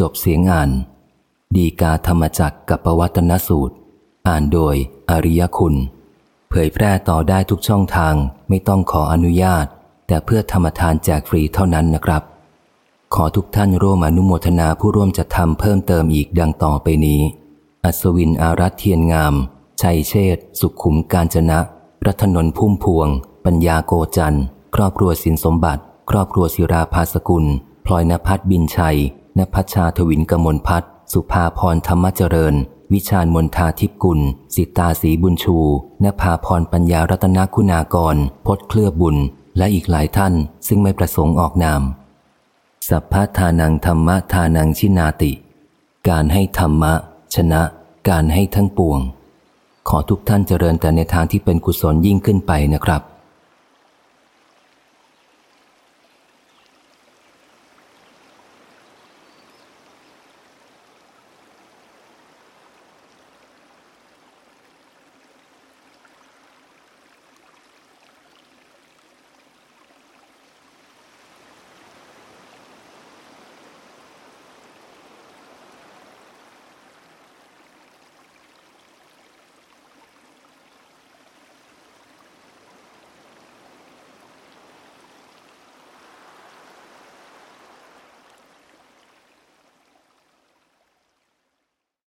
จบเสียงอ่าน ดีกาธรรมจักกับปวัตนสูตร อ่านโดยอริยคุณ เผยแพร่ต่อได้ทุกช่องทางไม่ต้องขออนุญาต แต่เพื่อธรรมทานแจกฟรีเท่านั้นนะครับ ขอทุกท่านร่วมอนุโมทนาผู้ร่วมจะทำเพิ่มเติมอีกดังต่อไปนี้ อัศวินอารัตเทียนงาม ชัยเชษสุขุมกาญจนะ รัตนนพุ่มพวง ปัญญาโกจันครอบครัวสินสมบัติ ครอบครัวศิราภาสกุลพลอยนภัทรบินชัย นภัชชาทวินกมลพัฒสุภาพรธรรมเจริญ วิชาญมนทาทิพกุล สิตาสีบุญชูนภาพรปัญญารัตนคุณากร พศเคลือบบุญ และอีกหลายท่านซึ่งไม่ประสงค์ออกนาม สัพพทานังธรรมะทานังชินาติ การให้ธรรมะ ชนะ การให้ทั้งปวง ขอทุกท่านเจริญแต่ในทางที่เป็นกุศลยิ่งขึ้นไปนะครับ